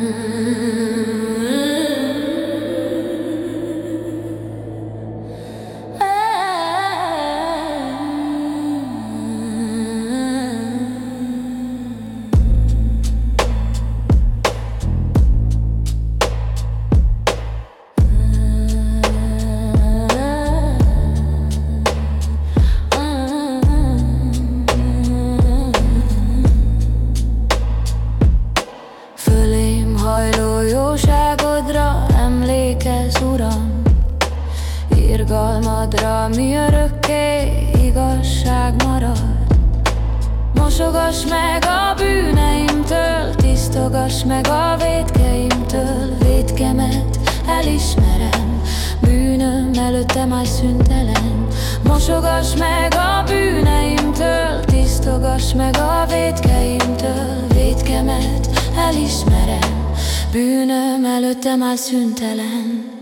time. Nyugalmadra mi örökké igazság marad. Mosogass meg a bűneimtől Tisztogass meg a védkeimtől. Védkemet elismerem Bűnöm előtte már szüntelen. Mosogass meg a bűneimtől Tisztogass meg a védkeimtől. Védkemet elismerem Bűnöm előtte már szüntelen.